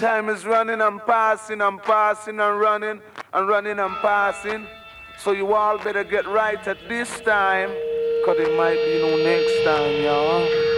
Time is running and passing and passing and running and running and passing. So you all better get right at this time, cause it might be no next time, y'all.